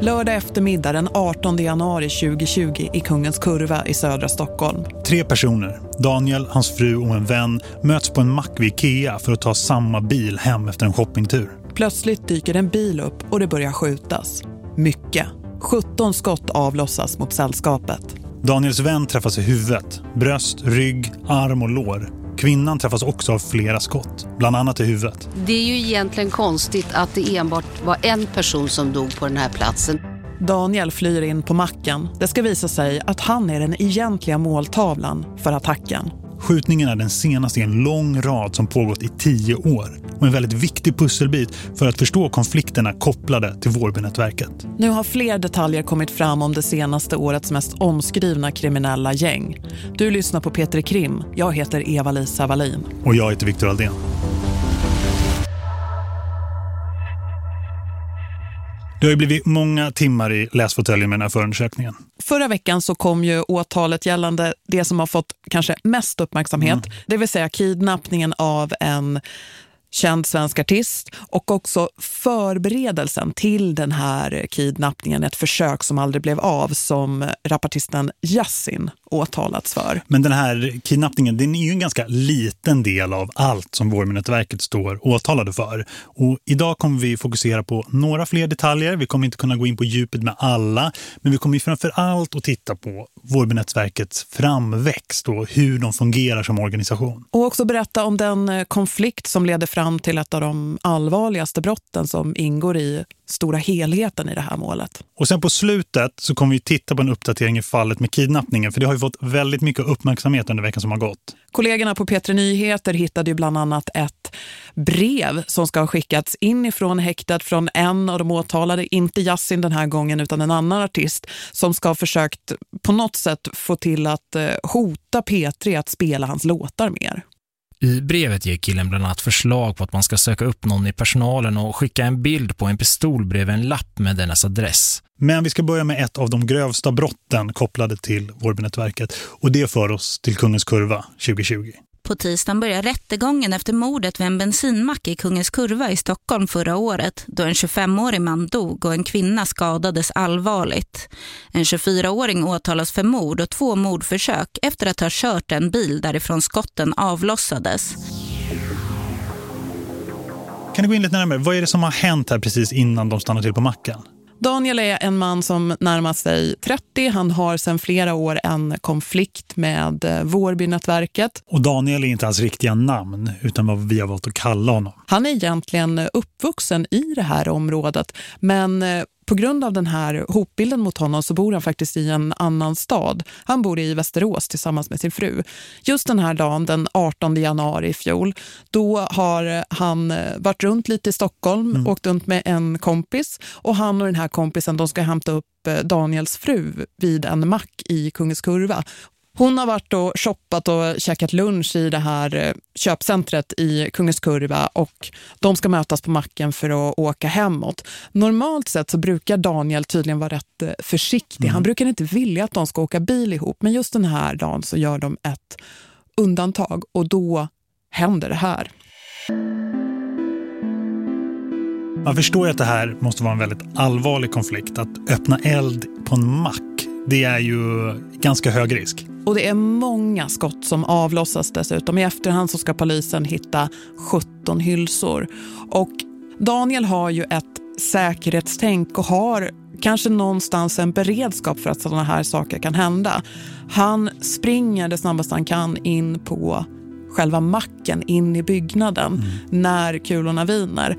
Lördag eftermiddag den 18 januari 2020 i Kungens Kurva i södra Stockholm. Tre personer, Daniel, hans fru och en vän, möts på en mack vid Ikea för att ta samma bil hem efter en shoppingtur. Plötsligt dyker en bil upp och det börjar skjutas. Mycket. 17 skott avlossas mot sällskapet. Daniels vän träffas i huvudet, bröst, rygg, arm och lår. Kvinnan träffas också av flera skott, bland annat i huvudet. Det är ju egentligen konstigt att det enbart var en person som dog på den här platsen. Daniel flyr in på macken. Det ska visa sig att han är den egentliga måltavlan för attacken. Skjutningen är den senaste i en lång rad som pågått i tio år och en väldigt viktig pusselbit för att förstå konflikterna kopplade till Vårbynätverket. Nu har fler detaljer kommit fram om det senaste årets mest omskrivna kriminella gäng. Du lyssnar på Peter Krim. Jag heter Eva-Lisa Wallin. Och jag heter Viktor Aldén. Det har ju blivit många timmar i läsfåtöljen med den här förundersökningen. Förra veckan så kom ju åtalet gällande det som har fått kanske mest uppmärksamhet. Mm. Det vill säga kidnappningen av en känd svensk artist och också förberedelsen till den här kidnappningen, ett försök som aldrig blev av som rapartisten Yassin åtalats för. Men den här kidnappningen, den är ju en ganska liten del av allt som Vårminneverket står åtalade för. Och idag kommer vi fokusera på några fler detaljer. Vi kommer inte kunna gå in på djupet med alla, men vi kommer framför allt att titta på Vårbynätverkets framväxt och hur de fungerar som organisation. Och också berätta om den konflikt som leder fram till ett av de allvarligaste brotten som ingår i stora helheten i det här målet. Och sen på slutet så kommer vi titta på en uppdatering i fallet med kidnappningen för det har ju fått väldigt mycket uppmärksamhet under veckan som har gått. Kollegorna på Petra Nyheter hittade ju bland annat ett brev som ska ha skickats inifrån häktet från en av de åtalade, inte Yassin den här gången utan en annan artist som ska ha försökt på något sätt få till att eh, hota Petri att spela hans låtar mer. I brevet ger killen bland annat förslag på att man ska söka upp någon i personalen och skicka en bild på en pistol bredvid en lapp med dennes adress. Men vi ska börja med ett av de grövsta brotten kopplade till Vårbynätverket och det för oss till Kungens Kurva 2020. På tisdagen börjar rättegången efter mordet vid en bensinmack i Kungens Kurva i Stockholm förra året då en 25-årig man dog och en kvinna skadades allvarligt. En 24-åring åtalas för mord och två mordförsök efter att ha kört en bil därifrån skotten avlossades. Kan du gå in lite närmare? Vad är det som har hänt här precis innan de stannar till på macken? Daniel är en man som närmar sig 30. Han har sedan flera år en konflikt med eh, Vårbynätverket. Och Daniel är inte hans riktiga namn utan vad vi har valt att kalla honom. Han är egentligen uppvuxen i det här området men eh, på grund av den här hotbilden mot honom så bor han faktiskt i en annan stad. Han bor i Västerås tillsammans med sin fru. Just den här dagen, den 18 januari i fjol, då har han eh, varit runt lite i Stockholm, mm. åkt runt med en kompis och han och den här kompisen de ska hämta upp eh, Daniels fru vid en mack i Kungens Kurva. Hon har varit och shoppat och käkat lunch i det här eh, köpcentret i Kungens Kurva och de ska mötas på macken för att åka hemåt. Normalt sett så brukar Daniel tydligen vara rätt eh, försiktig. Mm. Han brukar inte vilja att de ska åka bil ihop men just den här dagen så gör de ett undantag och då händer det här. Man förstår att det här måste vara en väldigt allvarlig konflikt. Att öppna eld på en mack, det är ju ganska hög risk. Och det är många skott som avlossas dessutom. I efterhand så ska polisen hitta 17 hylsor. Och Daniel har ju ett säkerhetstänk och har kanske någonstans en beredskap för att sådana här saker kan hända. Han springer det snabbaste han kan in på själva macken, in i byggnaden mm. när kulorna viner.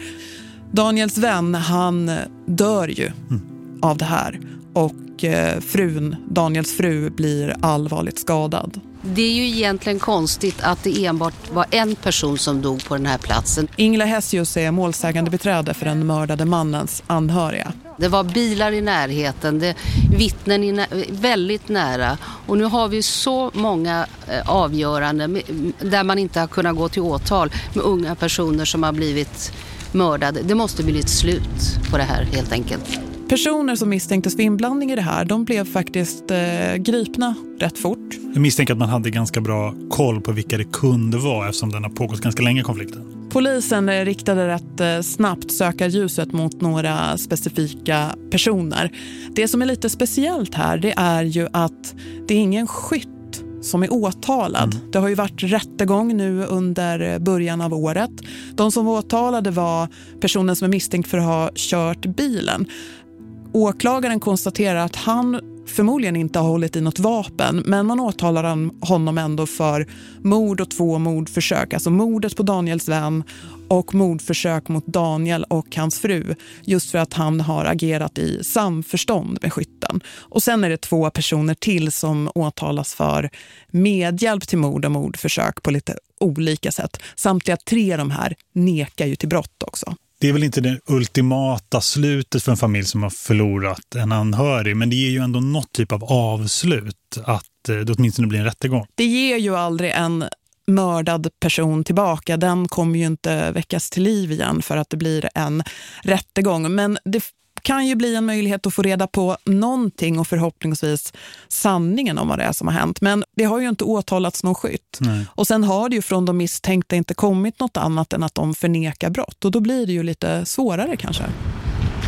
Daniels vän, han dör ju mm. av det här och eh, frun, Daniels fru blir allvarligt skadad. Det är ju egentligen konstigt att det enbart var en person som dog på den här platsen. Ingela Hessius är målsägande beträde för den mördade mannens anhöriga. Det var bilar i närheten, det, vittnen i väldigt nära. Och nu har vi så många eh, avgörande där man inte har kunnat gå till åtal med unga personer som har blivit mördade. Det måste bli ett slut på det här helt enkelt. Personer som misstänktes för inblandning i det här, de blev faktiskt eh, gripna rätt fort. Jag misstänker att man hade ganska bra koll på vilka det kunde vara eftersom den har pågått ganska länge konflikten. Polisen riktade rätt eh, snabbt sökarljuset mot några specifika personer. Det som är lite speciellt här det är ju att det är ingen skytt som är åtalad. Mm. Det har ju varit rättegång nu under början av året. De som var åtalade var personen som är misstänkt för att ha kört bilen. Åklagaren konstaterar att han förmodligen inte har hållit i något vapen men man åtalar honom ändå för mord och två mordförsök. Alltså mordet på Daniels vän och mordförsök mot Daniel och hans fru just för att han har agerat i samförstånd med skytten. Och sen är det två personer till som åtalas för medhjälp till mord och mordförsök på lite olika sätt. Samtliga tre av de här nekar ju till brott också det är väl inte det ultimata slutet för en familj som har förlorat en anhörig. Men det ger ju ändå något typ av avslut att eh, det åtminstone blir en rättegång. Det ger ju aldrig en mördad person tillbaka. Den kommer ju inte väckas till liv igen för att det blir en rättegång. Men det kan ju bli en möjlighet att få reda på någonting och förhoppningsvis sanningen om vad det är som har hänt. Men det har ju inte åtalats någon skytt. Nej. Och sen har det ju från de misstänkta inte kommit något annat än att de förnekar brott. Och då blir det ju lite svårare kanske.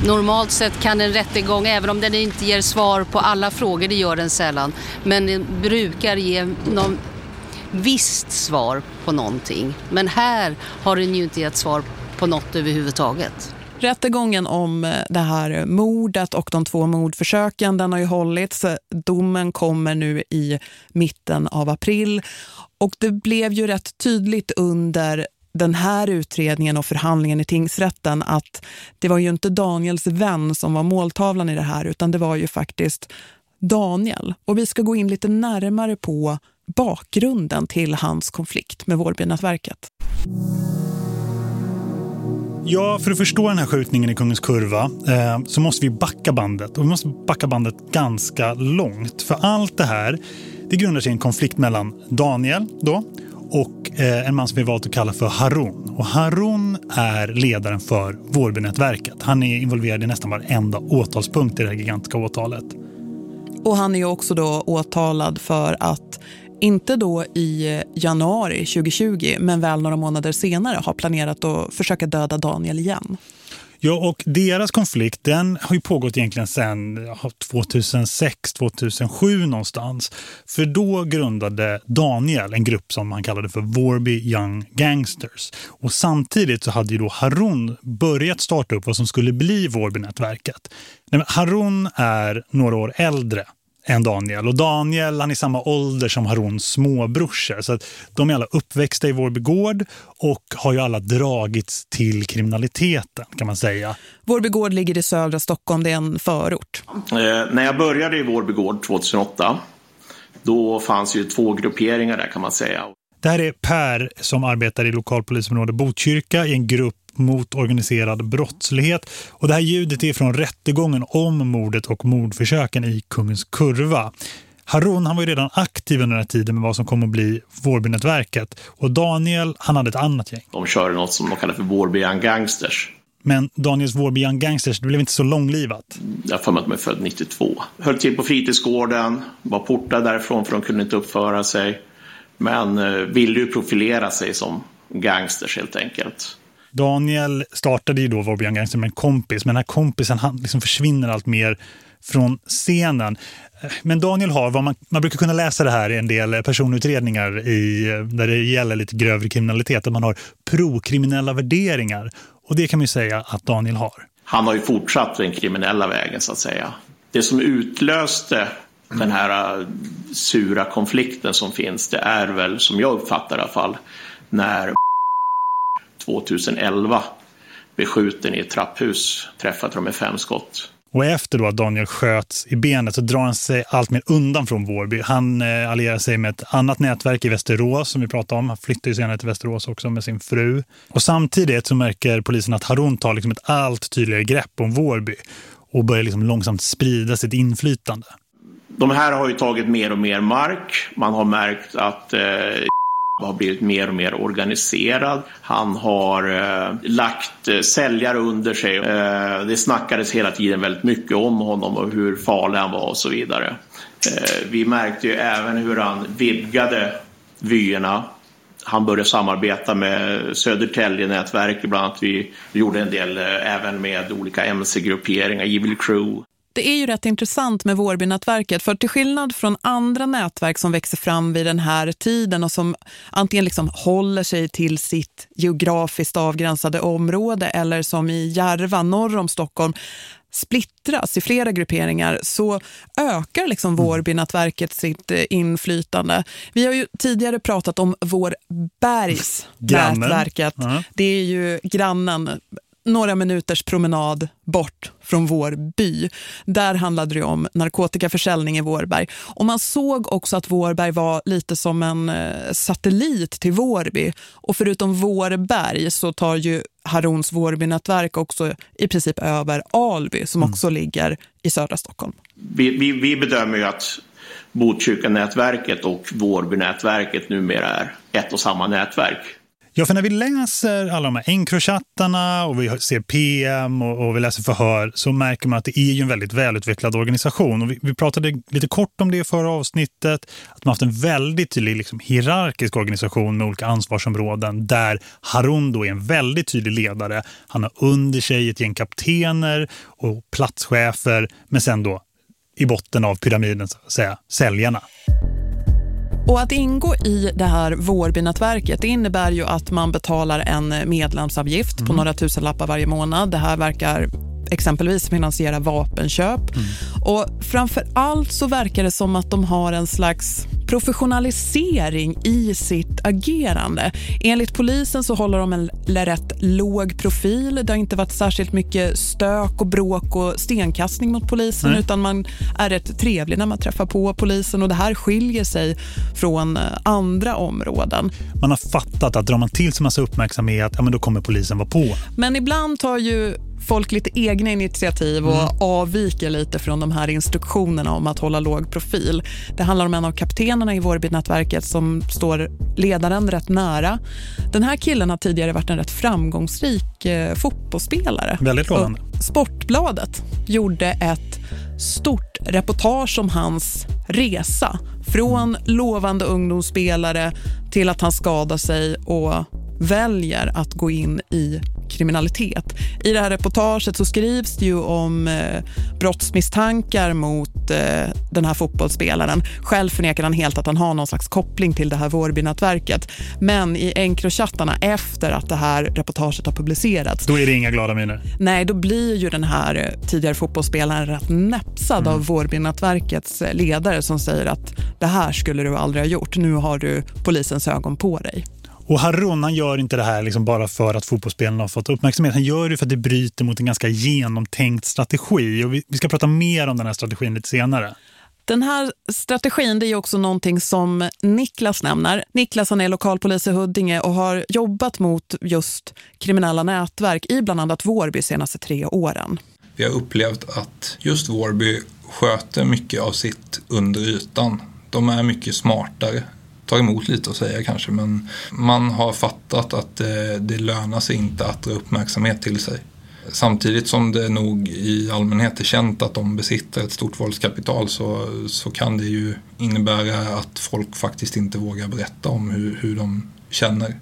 Normalt sett kan en rättegång, även om den inte ger svar på alla frågor, det gör den sällan, men den brukar ge någon visst svar på någonting. Men här har den ju inte gett svar på något överhuvudtaget. Rättegången om eh, det här mordet och de två mordförsöken den har ju hållits. Domen kommer nu i mitten av april och det blev ju rätt tydligt under den här utredningen och förhandlingen i tingsrätten att det var ju inte Daniels vän som var måltavlan i det här utan det var ju faktiskt Daniel. Och vi ska gå in lite närmare på bakgrunden till hans konflikt med Vårbynätverket. Ja, för att förstå den här skjutningen i Kungens kurva eh, så måste vi backa bandet. Och vi måste backa bandet ganska långt. För allt det här, det grundar sig i en konflikt mellan Daniel då och eh, en man som vi valt att kalla för Harun. Och Harun är ledaren för Vårbynätverket. Han är involverad i nästan varenda åtalspunkt i det här gigantiska åtalet. Och han är ju också då åtalad för att inte då i januari 2020 men väl några månader senare har planerat att försöka döda Daniel igen. Ja, och deras konflikt den har ju pågått egentligen sedan 2006-2007 någonstans. För då grundade Daniel en grupp som han kallade för Warby Young Gangsters. Och samtidigt så hade ju då Harun börjat starta upp vad som skulle bli Warby-nätverket. Harun är några år äldre än Daniel. Och Daniel han är samma ålder som Haruns småbrorsor. Så att de är alla uppväxta i Vårby gård och har ju alla dragits till kriminaliteten kan man säga. Vårby gård ligger i södra Stockholm, det är en förort. Eh, när jag började i Vårby gård 2008 då fanns ju två grupperingar där kan man säga. Det här är Per som arbetar i lokalpolisområdet Botkyrka i en grupp mot organiserad brottslighet. Och det här ljudet är från rättegången om mordet och mordförsöken i Kungens kurva. Harun han var ju redan aktiv under den här tiden med vad som kommer att bli Vårbynätverket. Och Daniel han hade ett annat gäng. De körde något som de kallar för Vårby Young Gangsters. Men Daniels Vårby Young Gangsters, det blev inte så långlivat. Jag får att de är född 92. Höll till på fritidsgården, var portad därifrån för de kunde inte uppföra sig. Men eh, ville ju profilera sig som gangsters helt enkelt. Daniel startade ju då Warby Gangster med en kompis, men den här kompisen han liksom försvinner allt mer från scenen. Men Daniel har, vad man, man brukar kunna läsa det här i en del personutredningar i, där det gäller lite grövre kriminalitet, att man har prokriminella värderingar. Och det kan man ju säga att Daniel har. Han har ju fortsatt den kriminella vägen så att säga. Det som utlöste den här äh, sura konflikten som finns, det är väl som jag uppfattar i alla fall, när 2011 beskjuten i ett trapphus träffat dem med fem skott. Och efter då att Daniel sköts i benet så drar han sig allt mer undan från Vårby. Han eh, allierar sig med ett annat nätverk i Västerås som vi pratade om. Han flyttar ju senare till Västerås också med sin fru. Och samtidigt så märker polisen att Harun tar liksom ett allt tydligare grepp om Vårby och börjar liksom långsamt sprida sitt inflytande. De här har ju tagit mer och mer mark. Man har märkt att eh, har blivit mer och mer organiserad. Han har eh, lagt eh, säljare under sig. Eh, det snackades hela tiden väldigt mycket om honom och hur farlig han var och så vidare. Eh, vi märkte ju även hur han vidgade vyerna Han började samarbeta med Södertälje-nätverk bland annat vi, vi gjorde en del eh, även med olika mc-grupperingar, Evil Crew. Det är ju rätt intressant med Vårbynätverket för till skillnad från andra nätverk som växer fram vid den här tiden och som antingen liksom håller sig till sitt geografiskt avgränsade område eller som i Järva norr om Stockholm splittras i flera grupperingar så ökar liksom mm. Vårbynätverket sitt eh, inflytande. Vi har ju tidigare pratat om Vårbergs nätverket. -huh. Det är ju grannen några minuters promenad bort från vår by. Där handlade det om narkotikaförsäljning i Vårberg. Och man såg också att Vårberg var lite som en eh, satellit till Vårby. Och förutom Vårberg så tar ju Harons Vårbynätverk också i princip över Alby som mm. också ligger i södra Stockholm. Vi, vi, vi bedömer ju att Botkyrka-nätverket och Vårbynätverket numera är ett och samma nätverk. Ja, för när vi läser alla de här Encrochattarna och vi ser PM och, och, vi läser förhör så märker man att det är ju en väldigt välutvecklad organisation. Och vi, vi pratade lite kort om det i förra avsnittet, att man haft en väldigt tydlig liksom, hierarkisk organisation med olika ansvarsområden där Harun då är en väldigt tydlig ledare. Han har under sig ett gäng kaptener och platschefer men sen då i botten av pyramiden så att säga, säljarna. Och att ingå i det här Vårbynätverket innebär ju att man betalar en medlemsavgift mm. på några tusen lappar varje månad. Det här verkar exempelvis finansiera vapenköp. Mm. Och framför allt så verkar det som att de har en slags professionalisering i sitt agerande. Enligt polisen så håller de en rätt låg profil. Det har inte varit särskilt mycket stök och bråk och stenkastning mot polisen Nej. utan man är rätt trevlig när man träffar på polisen och det här skiljer sig från eh, andra områden. Man har fattat att drar man till sig massa uppmärksamhet, ja men då kommer polisen vara på. Men ibland tar ju folk lite egna initiativ och mm. avviker lite från de här instruktionerna om att hålla låg profil. Det handlar om en av kaptenerna i Vårbynätverket som står ledaren rätt nära. Den här killen har tidigare varit en rätt framgångsrik eh, fotbollsspelare. Väldigt lovande. Sportbladet gjorde ett stort reportage om hans resa från lovande ungdomsspelare till att han skadar sig och väljer att gå in i kriminalitet. I det här reportaget så skrivs det ju om eh, brottsmisstankar mot eh, den här fotbollsspelaren. Själv förnekar han helt att han har någon slags koppling till det här Vårbynätverket. Men i Encrochattarna efter att det här reportaget har publicerats. Då är det inga glada miner. Nej, då blir ju den här eh, tidigare fotbollsspelaren rätt näpsad mm. av Vårbynätverkets eh, ledare som säger att det här skulle du aldrig ha gjort. Nu har du polisens ögon på dig. Och Harun han gör inte det här liksom bara för att fotbollsspelarna har fått uppmärksamhet. Han gör det för att det bryter mot en ganska genomtänkt strategi. Och vi, vi ska prata mer om den här strategin lite senare. Den här strategin det är också någonting som Niklas nämner. Niklas han är lokalpolis i Huddinge och har jobbat mot just kriminella nätverk i bland annat Vårby senaste tre åren. Vi har upplevt att just Vårby sköter mycket av sitt under ytan. De är mycket smartare tar emot lite att säga kanske men man har fattat att det, det lönar sig inte att dra uppmärksamhet till sig. Samtidigt som det nog i allmänhet är känt att de besitter ett stort våldskapital så, så kan det ju innebära att folk faktiskt inte vågar berätta om hur, hur de känner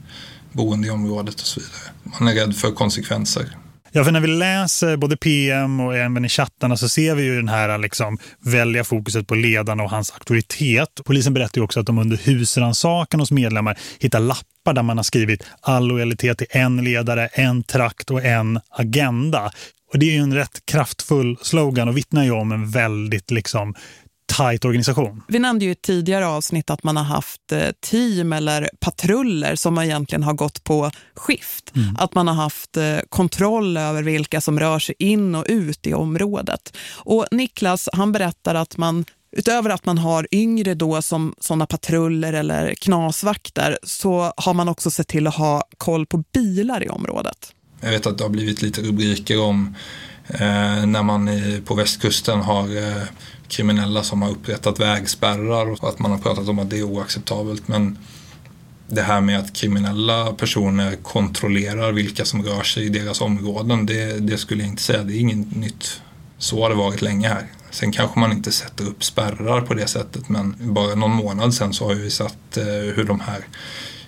boende i området och så vidare. Man är rädd för konsekvenser. Ja, för när vi läser både PM och även i chattarna så ser vi ju den här liksom välja fokuset på ledarna och hans auktoritet. Polisen berättar ju också att de under husransakan hos medlemmar hittar lappar där man har skrivit all lojalitet till en ledare, en trakt och en agenda. Och det är ju en rätt kraftfull slogan och vittnar ju om en väldigt liksom tajt organisation. Vi nämnde ju i tidigare avsnitt att man har haft eh, team eller patruller som egentligen har gått på skift. Mm. Att man har haft eh, kontroll över vilka som rör sig in och ut i området. Och Niklas han berättar att man Utöver att man har yngre då som sådana patruller eller knasvakter så har man också sett till att ha koll på bilar i området. Jag vet att det har blivit lite rubriker om eh, när man i, på västkusten har eh, kriminella som har upprättat vägspärrar och att man har pratat om att det är oacceptabelt. Men det här med att kriminella personer kontrollerar vilka som rör sig i deras områden, det, det skulle jag inte säga, det är inget nytt. Så har det varit länge här. Sen kanske man inte sätter upp spärrar på det sättet men bara någon månad sen så har vi sett eh, hur de här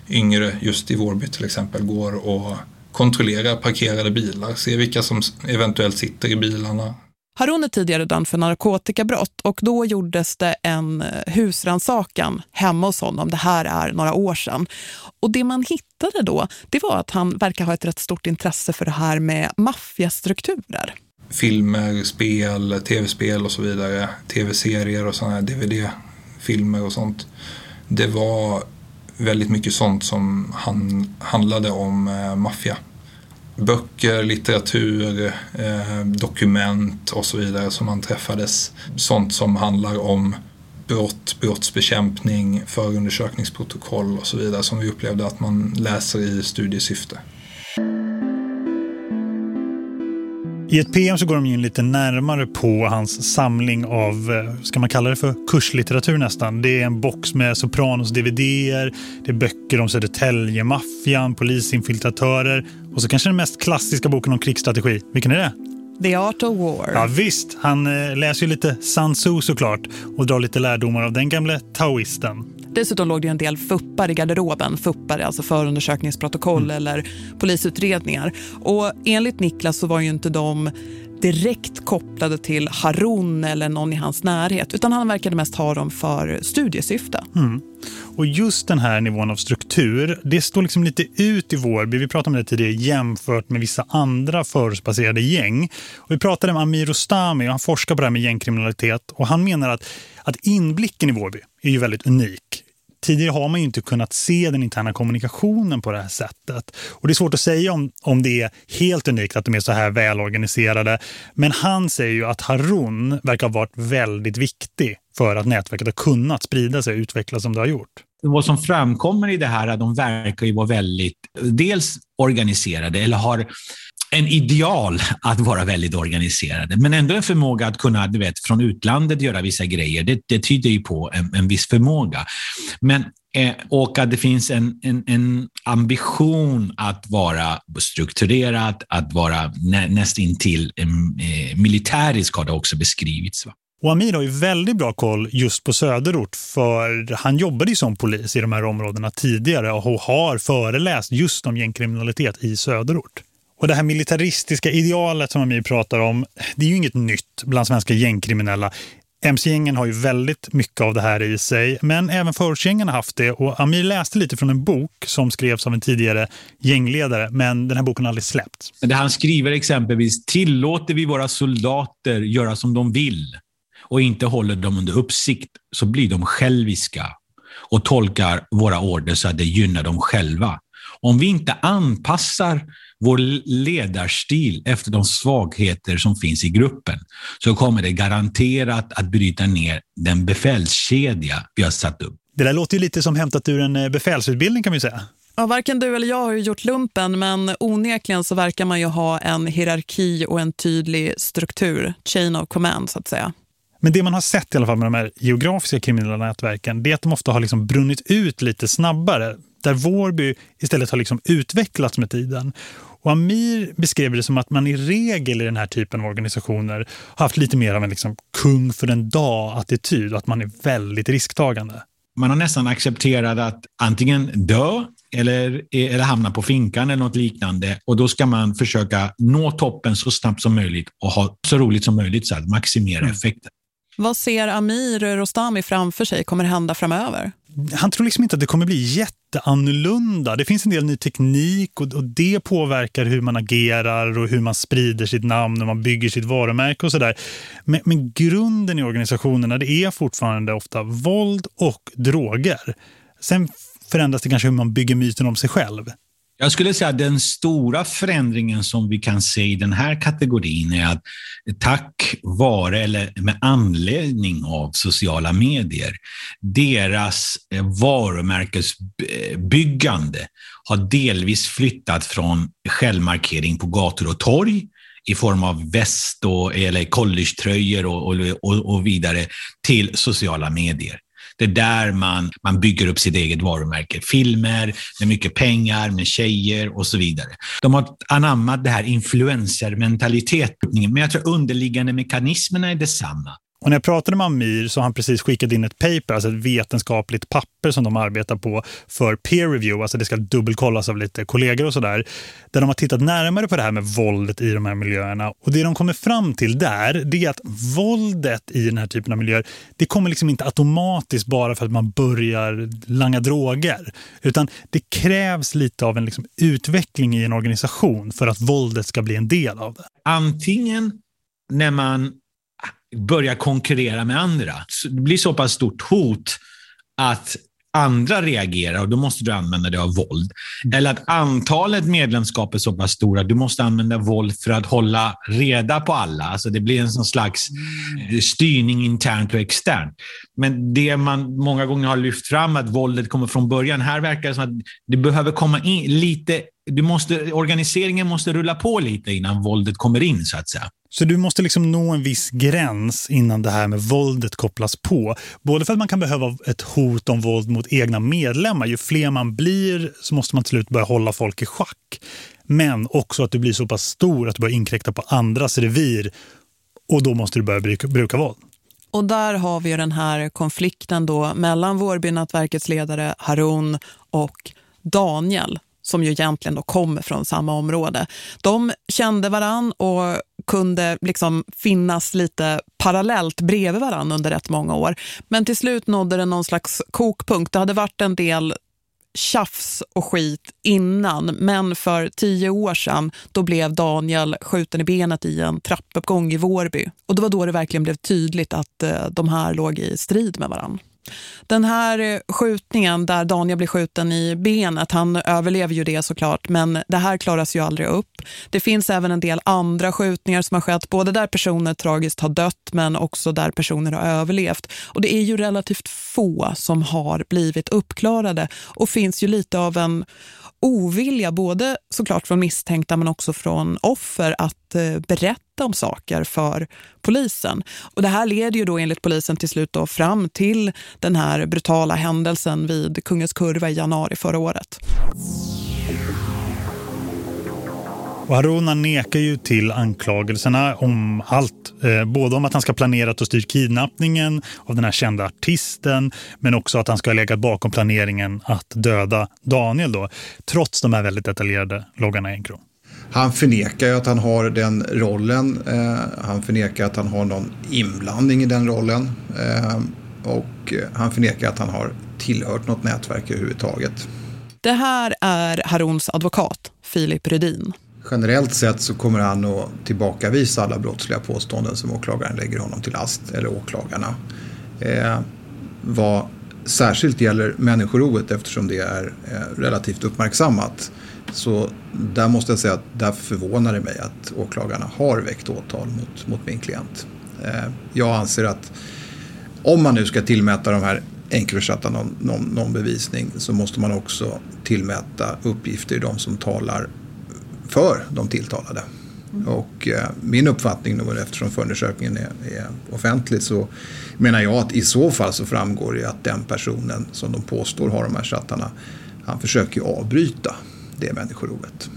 yngre just i Vårby till exempel går och kontrollerar parkerade bilar, ser vilka som eventuellt sitter i bilarna. Harun är tidigare dömd för narkotikabrott och då gjordes det en eh, husransakan hemma hos honom. Det här är några år sedan. Och det man hittade då, det var att han verkar ha ett rätt stort intresse för det här med maffiastrukturer. Filmer, spel, tv-spel och så vidare, tv-serier och sådana här DVD-filmer och sånt. Det var väldigt mycket sånt som han, handlade om eh, maffia. Böcker, litteratur, eh, dokument och så vidare som han träffades. Sånt som handlar om brott, brottsbekämpning, förundersökningsprotokoll och så vidare som vi upplevde att man läser i studiesyfte. I ett PM så går de in lite närmare på hans samling av, eh, ska man kalla det för kurslitteratur nästan. Det är en box med Sopranos DVDer, det är böcker om Södertälje-maffian, polisinfiltratörer och så kanske den mest klassiska boken om krigsstrategi. Vilken är det? The Art of War. Ja visst, han eh, läser ju lite Sun Tzu såklart och drar lite lärdomar av den gamla taoisten. Dessutom låg det en del fuppar i garderoben. Fuppar är alltså förundersökningsprotokoll mm. eller polisutredningar. Och enligt Niklas så var ju inte de direkt kopplade till Harun eller någon i hans närhet utan han verkade mest ha dem för studiesyfte. Mm. Och just den här nivån av struktur, det står liksom lite ut i Vårby. Vi pratade om det tidigare jämfört med vissa andra förortsbaserade gäng. Och vi pratade med Amir Ostami och han forskar på det här med gängkriminalitet och han menar att, att inblicken i Vårby är ju väldigt unik. Tidigare har man ju inte kunnat se den interna kommunikationen på det här sättet. Och det är svårt att säga om, om det är helt unikt att de är så här välorganiserade. Men han säger ju att Harun verkar ha varit väldigt viktig för att nätverket har kunnat sprida sig och utvecklas som det har gjort. Vad som framkommer i det här är att de verkar ju vara väldigt, dels organiserade eller har en ideal att vara väldigt organiserade, men ändå en förmåga att kunna, du vet, från utlandet göra vissa grejer. Det, det tyder ju på en, en viss förmåga. Men eh, och att det finns en, en, en, ambition att vara strukturerad, att vara nä, nästintill eh, militärisk har det också beskrivits. Va? Och Amir har ju väldigt bra koll just på söderort för han jobbade ju som polis i de här områdena tidigare och har föreläst just om gängkriminalitet i söderort. Och det här militaristiska idealet som Amir pratar om, det är ju inget nytt bland svenska gängkriminella. MC-gängen har ju väldigt mycket av det här i sig, men även förortsgängen har haft det. Och Amir läste lite från en bok som skrevs av en tidigare gängledare, men den här boken har aldrig släppts. Det han skriver exempelvis, tillåter vi våra soldater göra som de vill och inte håller dem under uppsikt så blir de själviska och tolkar våra order så att det gynnar dem själva. Om vi inte anpassar vår ledarstil efter de svagheter som finns i gruppen så kommer det garanterat att bryta ner den befälskedja vi har satt upp. Det där låter ju lite som hämtat ur en eh, befälsutbildning kan vi säga. Ja, varken du eller jag har ju gjort lumpen men onekligen så verkar man ju ha en hierarki och en tydlig struktur, chain of command så att säga. Men det man har sett i alla fall med de här geografiska kriminella nätverken det är att de ofta har liksom brunnit ut lite snabbare. Där Vårby istället har liksom utvecklats med tiden. Och Amir beskrev det som att man i regel i den här typen av organisationer har haft lite mer av en liksom kung för en dag-attityd. Att man är väldigt risktagande. Man har nästan accepterat att antingen dö eller, eller hamna på finkan eller något liknande. Och då ska man försöka nå toppen så snabbt som möjligt och ha så roligt som möjligt så att maximera mm. effekten. Vad ser Amir Rostami framför sig kommer hända framöver? Han tror liksom inte att det kommer bli jätteannorlunda. Det finns en del ny teknik och, och, det påverkar hur man agerar och hur man sprider sitt namn och man bygger sitt varumärke och sådär. Men, men grunden i organisationerna det är fortfarande ofta våld och droger. Sen förändras det kanske hur man bygger myten om sig själv. Jag skulle säga att den stora förändringen som vi kan se i den här kategorin är att tack vare eller med anledning av sociala medier, deras eh, varumärkesbyggande har delvis flyttat från självmarkering på gator och torg i form av väst och, eller collegetröjor och, och, och vidare till sociala medier. Det är där man, man bygger upp sitt eget varumärke. Filmer med mycket pengar, med tjejer och så vidare. De har anammat det här influencermentaliteten, men jag tror underliggande mekanismerna är detsamma. Och när jag pratade med Amir så har han precis skickat in ett paper, alltså ett vetenskapligt papper som de arbetar på för peer review, alltså det ska dubbelkollas av lite kollegor och sådär, där de har tittat närmare på det här med våldet i de här miljöerna. Och det de kommer fram till där, det är att våldet i den här typen av miljöer, det kommer liksom inte automatiskt bara för att man börjar langa droger, utan det krävs lite av en liksom utveckling i en organisation för att våldet ska bli en del av det. Antingen när man börjar konkurrera med andra. Det blir så pass stort hot att andra reagerar och då måste du använda dig av våld. Eller att antalet medlemskap är så pass stora du måste använda våld för att hålla reda på alla. Alltså det blir en sån slags styrning internt och externt. Men det man många gånger har lyft fram, att våldet kommer från början. Här verkar det som att det behöver komma in lite du måste, organiseringen måste rulla på lite innan våldet kommer in så att säga. Så du måste liksom nå en viss gräns innan det här med våldet kopplas på. Både för att man kan behöva ett hot om våld mot egna medlemmar. Ju fler man blir så måste man till slut börja hålla folk i schack. Men också att du blir så pass stor att du börjar inkräkta på andras revir. Och då måste du börja bruka, bruka våld. Och där har vi den här konflikten då mellan Vårbynätverkets ledare Harun och Daniel som ju egentligen då kommer från samma område. De kände varann och kunde liksom finnas lite parallellt bredvid varann under rätt många år. Men till slut nådde det någon slags kokpunkt. Det hade varit en del tjafs och skit innan. Men för tio år sedan då blev Daniel skjuten i benet i en trappuppgång i Vårby. Och det var då det verkligen blev tydligt att eh, de här låg i strid med varandra. Den här eh, skjutningen där Daniel blir skjuten i benet, han överlever ju det såklart, men det här klaras ju aldrig upp. Det finns även en del andra skjutningar som har skett, både där personer tragiskt har dött men också där personer har överlevt. Och det är ju relativt få som har blivit uppklarade och finns ju lite av en ovilja både såklart från misstänkta men också från offer att eh, berätta berätta om saker för polisen. Och det här leder ju då enligt polisen till slut då fram till den här brutala händelsen vid Kungens kurva i januari förra året. Och Haruna nekar ju till anklagelserna om allt. Eh, både om att han ska planerat och styrt kidnappningen av den här kända artisten men också att han ska ha legat bakom planeringen att döda Daniel då. Trots de här väldigt detaljerade loggarna i Encro. Han förnekar att han har den rollen. Eh, han förnekar att han har någon inblandning i den rollen. Eh, och han förnekar att han har tillhört något nätverk överhuvudtaget. Det här är Haruns advokat, Filip Rydin. Generellt sett så kommer han att tillbakavisa alla brottsliga påståenden som åklagaren lägger honom till last, eller åklagarna. Eh, vad särskilt gäller människorovet eftersom det är eh, relativt uppmärksammat. Så där måste jag säga att där förvånar det mig att åklagarna har väckt åtal mot, mot min klient. Eh, jag anser att om man nu ska tillmäta de här Encrochattarna någon, någon, någon bevisning så måste man också tillmäta uppgifter i de som talar för de tilltalade. Mm. Och eh, min uppfattning då, eftersom förundersökningen är, är offentlig så menar jag att i så fall så framgår det att den personen som de påstår har de här chattarna, han försöker avbryta det människorovet.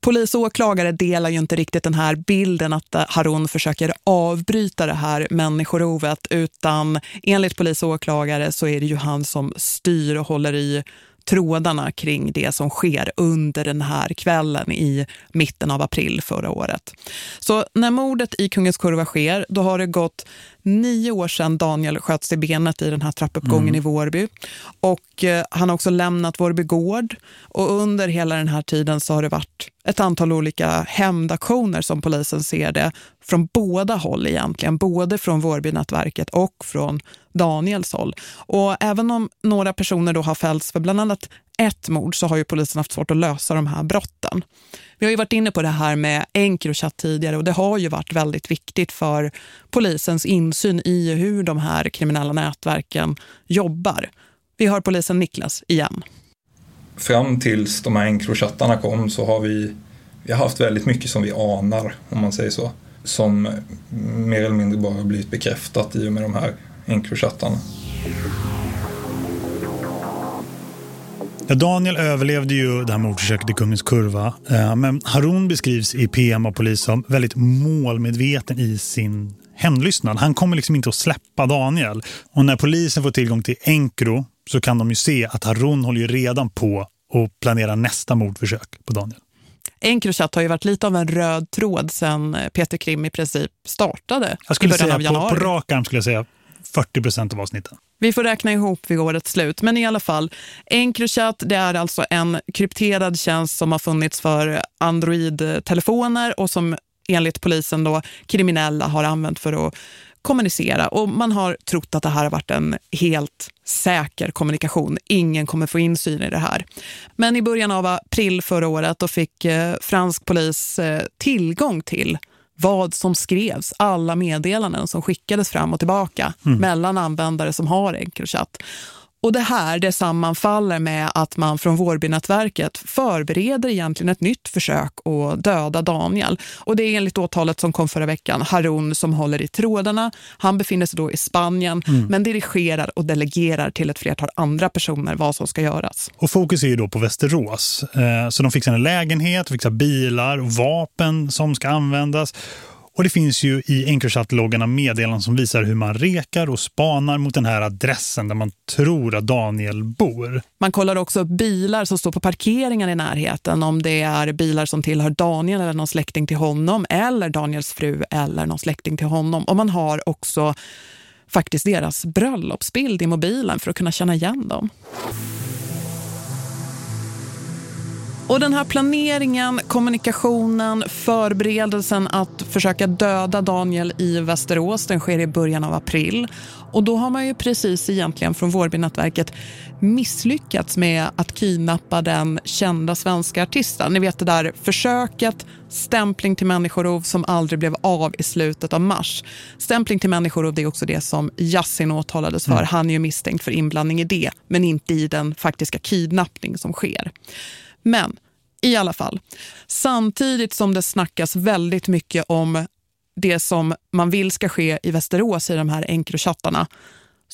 Polis och åklagare delar ju inte riktigt den här bilden att eh, Harun försöker avbryta det här människorovet utan enligt polis och åklagare så är det ju han som styr och håller i trådarna kring det som sker under den här kvällen i mitten av april förra året. Så när mordet i Kungens kurva sker, då har det gått nio år sedan Daniel sköts i benet i den här trappuppgången mm. i Vårby. Och eh, han har också lämnat Vårby gård. Och under hela den här tiden så har det varit ett antal olika hämndaktioner som polisen ser det från båda håll egentligen. Både från Vårbynätverket och från Daniels håll. Och även om några personer då har fällts för bland annat ett mord så har ju polisen haft svårt att lösa de här brotten. Vi har ju varit inne på det här med Encrochat tidigare och det har ju varit väldigt viktigt för polisens insyn i hur de här kriminella nätverken jobbar. Vi har polisen Niklas igen. Fram tills de här Encrochattarna kom så har vi, vi har haft väldigt mycket som vi anar, om man säger så. Som mer eller mindre bara blivit bekräftat i och med de här Encrochattarna. Ja, Daniel överlevde ju det här mordförsöket i Kungens kurva. Eh, men Harun beskrivs i PM av polis som väldigt målmedveten i sin hämndlystnad. Han kommer liksom inte att släppa Daniel. Och när polisen får tillgång till Enkro så kan de ju se att Harun håller ju redan på att planera nästa mordförsök på Daniel. Encrochat har ju varit lite av en röd tråd sedan Peter Krim i princip startade jag skulle i början säga, av januari. På, på rak arm skulle jag säga 40 procent av avsnitten. Vi får räkna ihop vid årets slut. Men i alla fall, Encrochat det är alltså en krypterad tjänst som har funnits för Android-telefoner och som enligt polisen då kriminella har använt för att kommunicera. Och man har trott att det här har varit en helt säker kommunikation. Ingen kommer få insyn i det här. Men i början av april förra året då fick eh, fransk polis eh, tillgång till vad som skrevs, alla meddelanden som skickades fram och tillbaka mm. mellan användare som har Encrochat. Och det här det sammanfaller med att man från Vårbynätverket förbereder egentligen ett nytt försök att döda Daniel. Och det är enligt åtalet som kom förra veckan Harun som håller i trådarna. Han befinner sig då i Spanien mm. men dirigerar och delegerar till ett flertal andra personer vad som ska göras. Och fokus är ju då på Västerås. Eh, så de fixar en lägenhet, fixar bilar, vapen som ska användas och det finns ju i Encrochat-loggarna meddelanden som visar hur man rekar och spanar mot den här adressen där man tror att Daniel bor. Man kollar också bilar som står på parkeringen i närheten. Om det är bilar som tillhör Daniel eller någon släkting till honom eller Daniels fru eller någon släkting till honom. Och man har också faktiskt deras bröllopsbild i mobilen för att kunna känna igen dem. Och den här planeringen, kommunikationen, förberedelsen att försöka döda Daniel i Västerås, den sker i början av april. Och då har man ju precis egentligen från Vårbynätverket misslyckats med att kidnappa den kända svenska artisten. Ni vet det där försöket, stämpling till människorov som aldrig blev av i slutet av mars. Stämpling till människorov det är också det som Yassin åtalades för. Mm. Han är ju misstänkt för inblandning i det, men inte i den faktiska kidnappning som sker. Men i alla fall, samtidigt som det snackas väldigt mycket om det som man vill ska ske i Västerås i de här enkrochattarna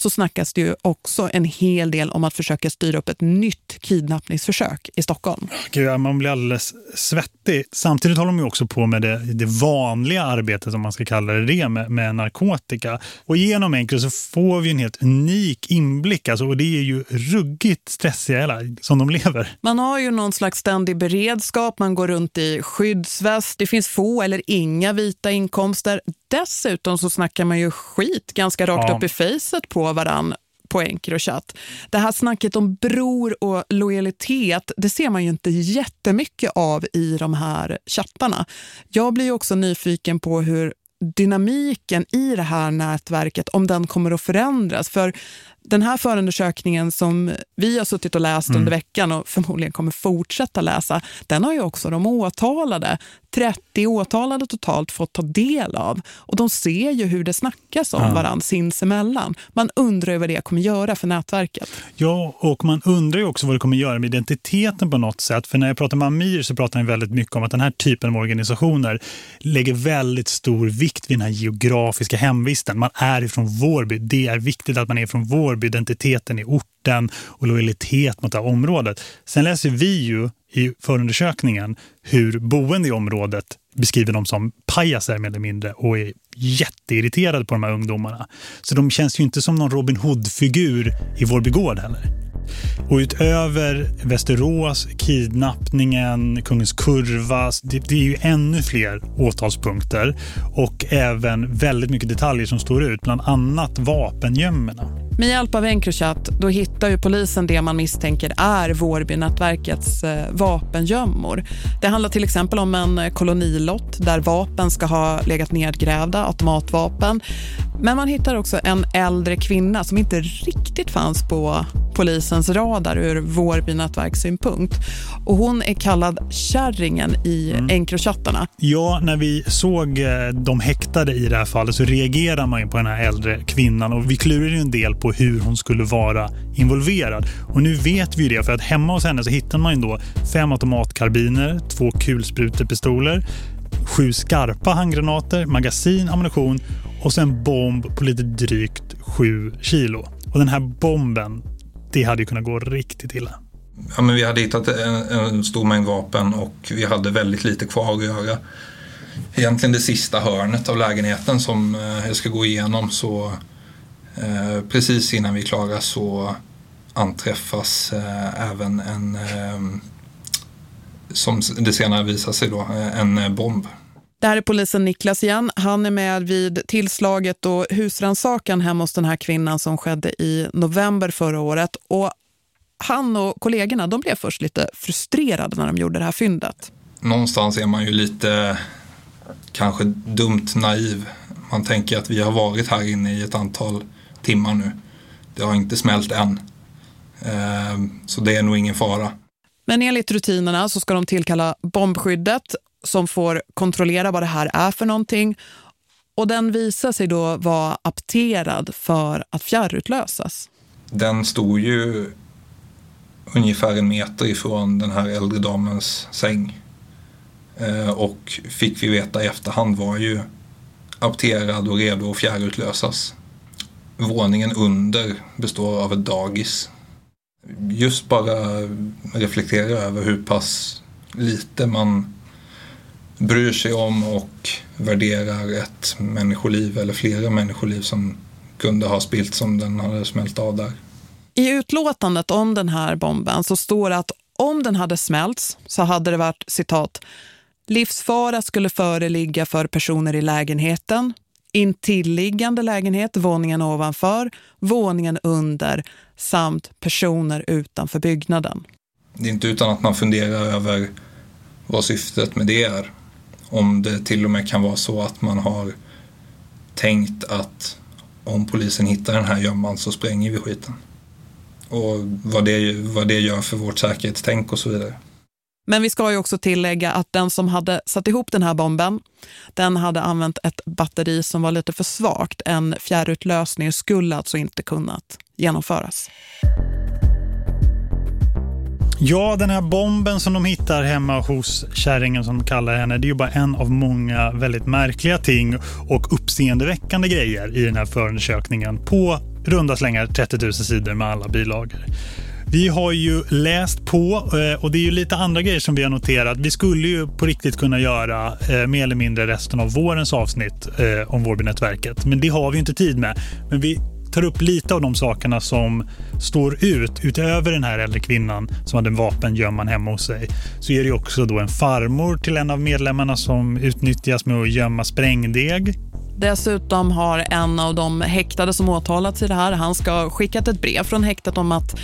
så snackas det ju också en hel del om att försöka styra upp ett nytt kidnappningsförsök i Stockholm. Gud, man blir alldeles svettig. Samtidigt håller de ju också på med det, det vanliga arbetet, om man ska kalla det det, med, med narkotika. Och genom Encro så får vi en helt unik inblick. Alltså, och det är ju ruggigt stressiga som de lever. Man har ju någon slags ständig beredskap. Man går runt i skyddsväst. Det finns få eller inga vita inkomster dessutom så snackar man ju skit ganska rakt ja. upp i facet på varann på Encrochat. Det här snacket om bror och lojalitet, det ser man ju inte jättemycket av i de här chattarna. Jag blir också nyfiken på hur dynamiken i det här nätverket, om den kommer att förändras. För den här förundersökningen som vi har suttit och läst mm. under veckan och förmodligen kommer fortsätta läsa, den har ju också de åtalade, 30 åtalade totalt, fått ta del av. Och de ser ju hur det snackas om ja. varandra sinsemellan. Man undrar ju vad det kommer göra för nätverket. Ja, och man undrar ju också vad det kommer göra med identiteten på något sätt. För när jag pratar med Amir så pratar han väldigt mycket om att den här typen av organisationer lägger väldigt stor vikt vid den här geografiska hemvisten. Man är ifrån Vårby. Det är viktigt att man är från Vårby Vårby, identiteten i orten och lojalitet mot det här området. Sen läser vi ju i förundersökningen hur boende i området beskriver dem som pajaser mer eller mindre och är jätteirriterade på de här ungdomarna. Så de känns ju inte som någon Robin Hood-figur i Vårby gård heller. Och utöver Västerås, kidnappningen, Kungens kurva, det, det, är ju ännu fler åtalspunkter och även väldigt mycket detaljer som står ut, bland annat vapengömmorna. Med hjälp av Encrochat då hittar ju polisen det man misstänker är Vårbynätverkets eh, vapengömmor. Det handlar till exempel om en eh, kolonilott där vapen ska ha legat nedgrävda, automatvapen. Men man hittar också en äldre kvinna som inte riktigt fanns på polisen polisens radar ur Vårbynätverkssynpunkt. Och hon är kallad kärringen i mm. Encrochattarna. Ja, när vi såg eh, de häktade i det här fallet så reagerar man ju på den här äldre kvinnan och vi klurar ju en del på hur hon skulle vara involverad. Och nu vet vi det för att hemma hos henne så hittar man ju då fem automatkarbiner, två kulsprutepistoler, sju skarpa handgranater, magasin, ammunition och sen bomb på lite drygt sju kilo. Och den här bomben, det hade ju kunnat gå riktigt illa. Ja, men vi hade hittat en, en stor mängd vapen och vi hade väldigt lite kvar att göra. egentligen det sista hörnet av lägenheten som eh, jag ska gå igenom så eh, precis innan vi är klara så anträffas eh, även en, eh, som det senare visar sig då, eh, en bomb. Det här är polisen Niklas igen. Han är med vid tillslaget och husransakan hemma hos den här kvinnan som skedde i november förra året. Och han och kollegorna de blev först lite frustrerade när de gjorde det här fyndet. Någonstans är man ju lite kanske dumt naiv. Man tänker att vi har varit här inne i ett antal timmar nu. Det har inte smält än. Ehm, så det är nog ingen fara. Men enligt rutinerna så ska de tillkalla bombskyddet som får kontrollera vad det här är för någonting. Och den visar sig då vara apterad för att fjärrutlösas. Den stod ju ungefär en meter ifrån den här äldre damens säng. Eh, och fick vi veta i efterhand var ju apterad och redo att fjärrutlösas. Våningen under består av ett dagis just bara reflektera över hur pass lite man bryr sig om och värderar ett människoliv eller flera människoliv som kunde ha spilt som den hade smält av där. I utlåtandet om den här bomben så står det att om den hade smälts så hade det varit citat livsfara skulle föreligga för personer i lägenheten intilliggande lägenhet, våningen ovanför, våningen under samt personer utanför byggnaden. Det är inte utan att man funderar över vad syftet med det är. Om det till och med kan vara så att man har tänkt att om polisen hittar den här gömman så spränger vi skiten. Och vad det, vad det gör för vårt säkerhetstänk och så vidare. Men vi ska ju också tillägga att den som hade satt ihop den här bomben, den hade använt ett batteri som var lite för svagt. En fjärrutlösning skulle alltså inte kunnat genomföras. Ja, den här bomben som de hittar hemma hos kärringen som de kallar henne, det är ju bara en av många väldigt märkliga ting och uppseendeväckande grejer i den här förundersökningen på runda slängar 30 000 sidor med alla bilagor. Vi har ju läst på eh, och det är ju lite andra grejer som vi har noterat. Vi skulle ju på riktigt kunna göra eh, mer eller mindre resten av vårens avsnitt eh, om Vårbynätverket. Men det har vi inte tid med. Men vi tar upp lite av de sakerna som står ut utöver den här äldre kvinnan som hade en vapengömman hemma hos sig. Så är det också då en farmor till en av medlemmarna som utnyttjas med att gömma sprängdeg Dessutom har en av de häktade som åtalats i det här, han ska skickat ett brev från häktet om att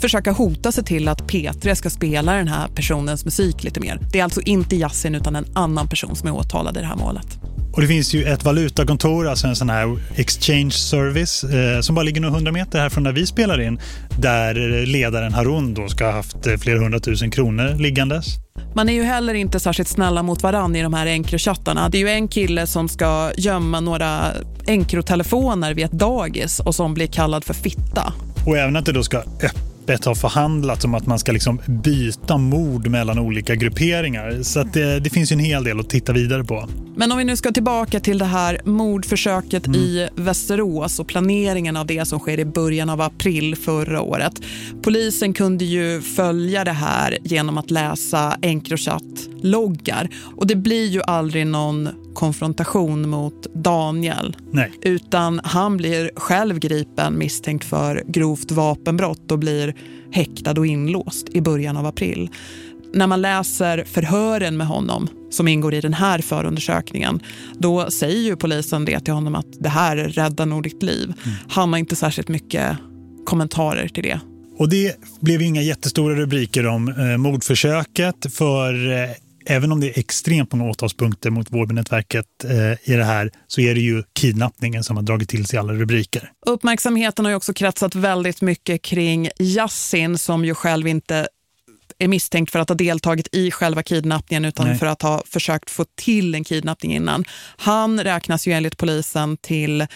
försöka hota sig till att P3 ska spela den här personens musik lite mer. Det är alltså inte Yassin utan en annan person som är åtalad i det här målet. Och det finns ju ett valutakontor, alltså en sån här exchange service eh, som bara ligger några hundra meter härifrån där vi spelar in. Där ledaren Harun då ska ha haft eh, flera hundratusen kronor liggandes. Man är ju heller inte särskilt snälla mot varann i de här enkrochattarna. Det är ju en kille som ska gömma några enkrotelefoner vid ett dagis och som blir kallad för fitta. Och även att det då ska öppna öppet har förhandlat om att man ska liksom byta mord mellan olika grupperingar. Så det, det, finns ju en hel del att titta vidare på. Men om vi nu ska tillbaka till det här mordförsöket mm. i Västerås och planeringen av det som sker i början av april förra året. Polisen kunde ju följa det här genom att läsa Encrochat-loggar. Och det blir ju aldrig någon konfrontation mot Daniel. Nej. Utan han blir själv gripen misstänkt för grovt vapenbrott och blir häktad och inlåst i början av april. När man läser förhören med honom som ingår i den här förundersökningen då säger ju polisen det till honom att det här räddar nog ditt liv. Mm. Han har inte särskilt mycket kommentarer till det. Och det blev inga jättestora rubriker om eh, mordförsöket för eh, även om det är extremt många åtalspunkter mot Vårbynätverket eh, i det här så är det ju kidnappningen som har dragit till sig alla rubriker. Uppmärksamheten har ju också kretsat väldigt mycket kring Yassin som ju själv inte är misstänkt för att ha deltagit i själva kidnappningen utan Nej. för att ha försökt få till en kidnappning innan. Han räknas ju enligt polisen till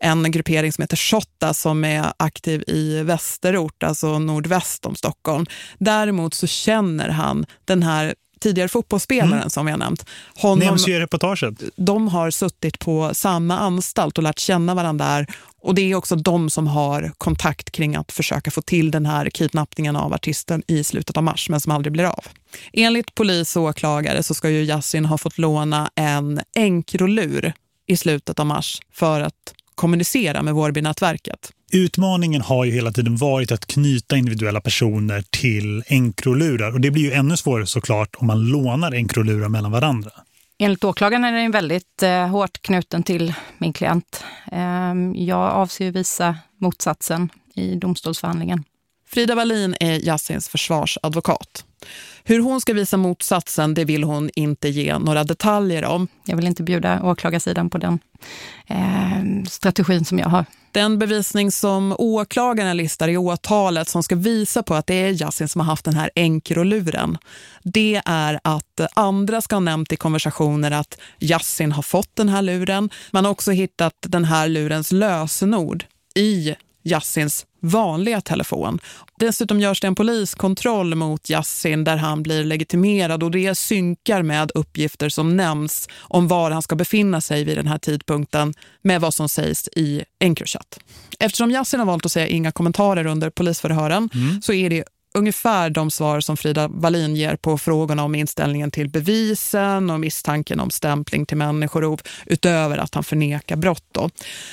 en gruppering som heter Shotta som är aktiv i Västerort, alltså nordväst om Stockholm. Däremot så känner han den här tidigare fotbollsspelaren mm. som vi har nämnt. Honom, Nämns ju i reportaget. De har suttit på samma anstalt och lärt känna varandra där. Och det är också de som har kontakt kring att försöka få till den här kidnappningen av artisten i slutet av mars men som aldrig blir av. Enligt polis och åklagare så ska ju Yassin ha fått låna en enkrolur i slutet av mars för att kommunicera med Vårbynätverket. Utmaningen har ju hela tiden varit att knyta individuella personer till enkrolurar och det blir ju ännu svårare såklart om man lånar enkrolurar mellan varandra. Enligt åklagaren är den väldigt eh, hårt knuten till min klient. Eh, jag avser att visa motsatsen i domstolsförhandlingen. Frida Wallin är Yassins försvarsadvokat. Hur hon ska visa motsatsen det vill hon inte ge några detaljer om. Jag vill inte bjuda åklagarsidan på den eh, strategin som jag har. Den bevisning som åklagaren listar i åtalet som ska visa på att det är Yasin som har haft den här enkroluren. Det är att andra ska ha nämnt i konversationer att Yasin har fått den här luren. Man har också hittat den här lurens lösenord i Yassins vanliga telefon. Dessutom görs det en poliskontroll mot Yassin där han blir legitimerad och det synkar med uppgifter som nämns om var han ska befinna sig vid den här tidpunkten med vad som sägs i Encrochat. Eftersom Yassin har valt att säga inga kommentarer under polisförhören mm. så är det ungefär de svar som Frida Wallin ger på frågorna om inställningen till bevisen och misstanken om stämpling till människorov utöver att han förnekar brott. Då.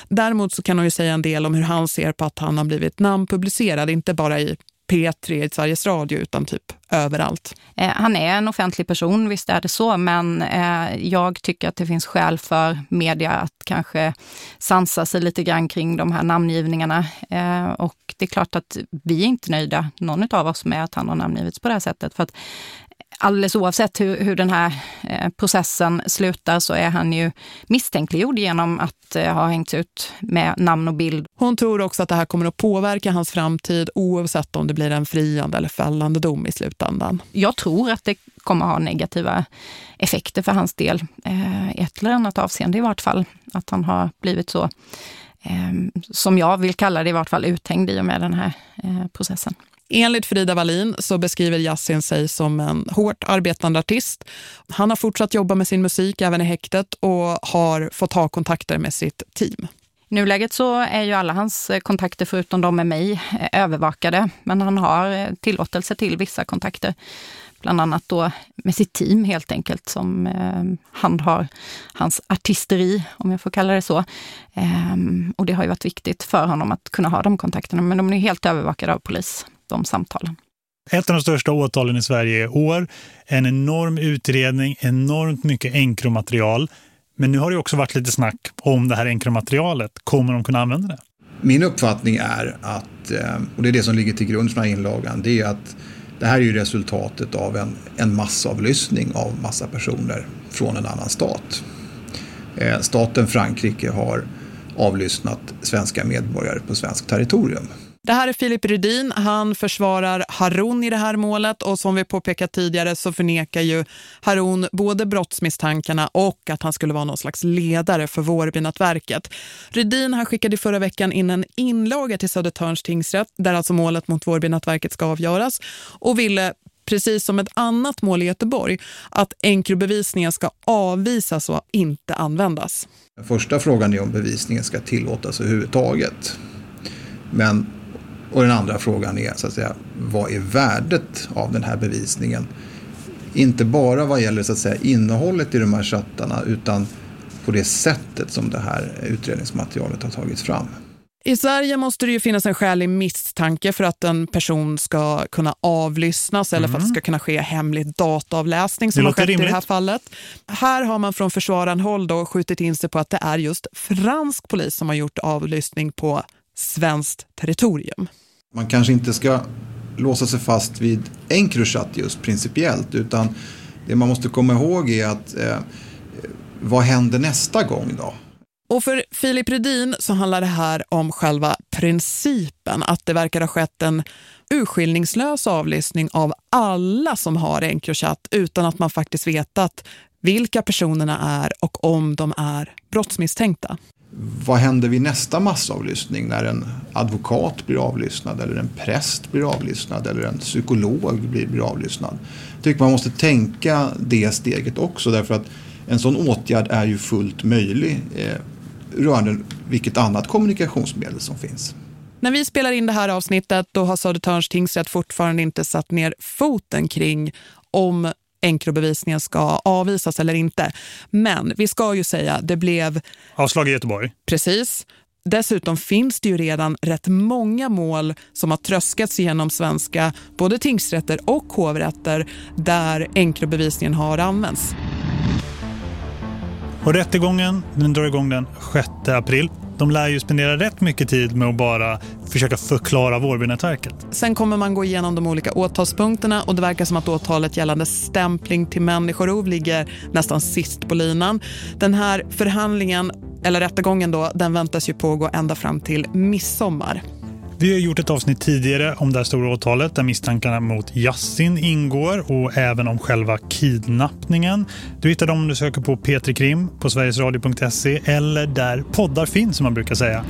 Däremot så kan hon ju säga en del om hur han ser på att han har blivit namnpublicerad, inte bara i P3 i Sveriges Radio utan typ överallt. Eh, han är en offentlig person, visst är det så, men eh, jag tycker att det finns skäl för media att kanske sansa sig lite grann kring de här namngivningarna. Eh, och det är klart att vi är inte nöjda, någon av oss, med att han har namngivits på det här sättet. För att alldeles oavsett hur, hur den här eh, processen slutar så är han ju misstänkliggjord genom att eh, ha hängts ut med namn och bild. Hon tror också att det här kommer att påverka hans framtid oavsett om det blir en friande eller fällande dom i slutändan. Jag tror att det kommer ha negativa effekter för hans del. Eh, ett eller annat avseende i vart fall. Att han har blivit så, som jag vill kalla det i vart fall, uthängd i och med den här processen. Enligt Frida Wallin så beskriver Yassin sig som en hårt arbetande artist. Han har fortsatt jobba med sin musik även i häktet och har fått ha kontakter med sitt team. I nuläget så är ju alla hans kontakter förutom de med mig övervakade, men han har tillåtelse till vissa kontakter. Bland annat då med sitt team helt enkelt som eh, handhar hans artisteri, om jag får kalla det så. Eh, och det har ju varit viktigt för honom att kunna ha de kontakterna, men de är helt övervakade av polis de samtalen. Ett av de största åtalen i Sverige i år. En enorm utredning, enormt mycket enkromaterial. Men nu har det också varit lite snack om det här enkromaterialet. Kommer de kunna använda det? Min uppfattning är att, eh, och det är det som ligger till grund för den här inlagan, det är att det här är ju resultatet av en, en massavlyssning av massa personer från en annan stat. Eh, staten Frankrike har avlyssnat svenska medborgare på svensk territorium. Det här är Filip Rydin. Han försvarar Harun i det här målet och som vi påpekat tidigare så förnekar ju Harun både brottsmisstankarna och att han skulle vara någon slags ledare för Vårbynätverket. Rydin han skickade förra veckan in en inlaga till Södertörns tingsrätt där alltså målet mot Vårbynätverket ska avgöras och ville precis som ett annat mål i Göteborg, att enkrobevisningen ska avvisas och inte användas. Den första frågan är om bevisningen ska tillåtas överhuvudtaget. Men och den andra frågan är så att säga, vad är värdet av den här bevisningen? Inte bara vad gäller så att säga, innehållet i de här chattarna utan på det sättet som det här utredningsmaterialet har tagits fram. I Sverige måste det ju finnas en skälig misstanke för att en person ska kunna avlyssnas eller för att det mm. ska kunna ske hemlig dataavläsning som har skett rimligt. i det här fallet. Här har man från försvararen håll då skjutit in sig på att det är just fransk polis som har gjort avlyssning på svenskt territorium. Man kanske inte ska låsa sig fast vid Encrochat just principiellt utan det man måste komma ihåg är att eh, vad händer nästa gång då? Och för Filip Rudin så handlar det här om själva principen att det verkar ha skett en urskiljningslös avlyssning av alla som har Encrochat utan att man faktiskt vetat vilka personerna är och om de är brottsmisstänkta vad händer vid nästa massavlyssning när en advokat blir avlyssnad eller en präst blir avlyssnad eller en psykolog blir, blir avlyssnad. Jag tycker man måste tänka det steget också därför att en sån åtgärd är ju fullt möjlig eh, rörande vilket annat kommunikationsmedel som finns. När vi spelar in det här avsnittet då har Södertörns tingsrätt fortfarande inte satt ner foten kring om enkrobevisningen ska avvisas eller inte. Men vi ska ju säga, det blev... Avslag i Göteborg. Precis. Dessutom finns det ju redan rätt många mål som har tröskats genom svenska både tingsrätter och hovrätter där enkrobevisningen har använts. Och rättegången den drar igång den 6 april. De lär ju spendera rätt mycket tid med att bara försöka förklara Vårbynätverket. Sen kommer man gå igenom de olika åtalspunkterna och det verkar som att åtalet gällande stämpling till människorov ligger nästan sist på linan. Den här förhandlingen, eller rättegången då, den väntas ju pågå ända fram till midsommar. Vi har gjort ett avsnitt tidigare om det här stora åtalet där misstankarna mot Yassin ingår och även om själva kidnappningen. Du hittar dem om du söker på Petri Krim på sverigesradio.se eller där poddar finns som man brukar säga.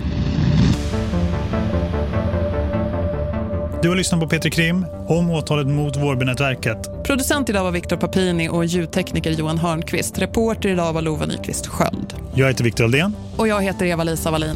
Du har lyssnat på Petri Krim om åtalet mot Vårbynätverket. Producent idag var Viktor Papini och ljudtekniker Johan Hörnqvist. Reporter idag var Lova Nyqvist Sköld. Jag heter Viktor Aldén. Och jag heter Eva-Lisa Wallin.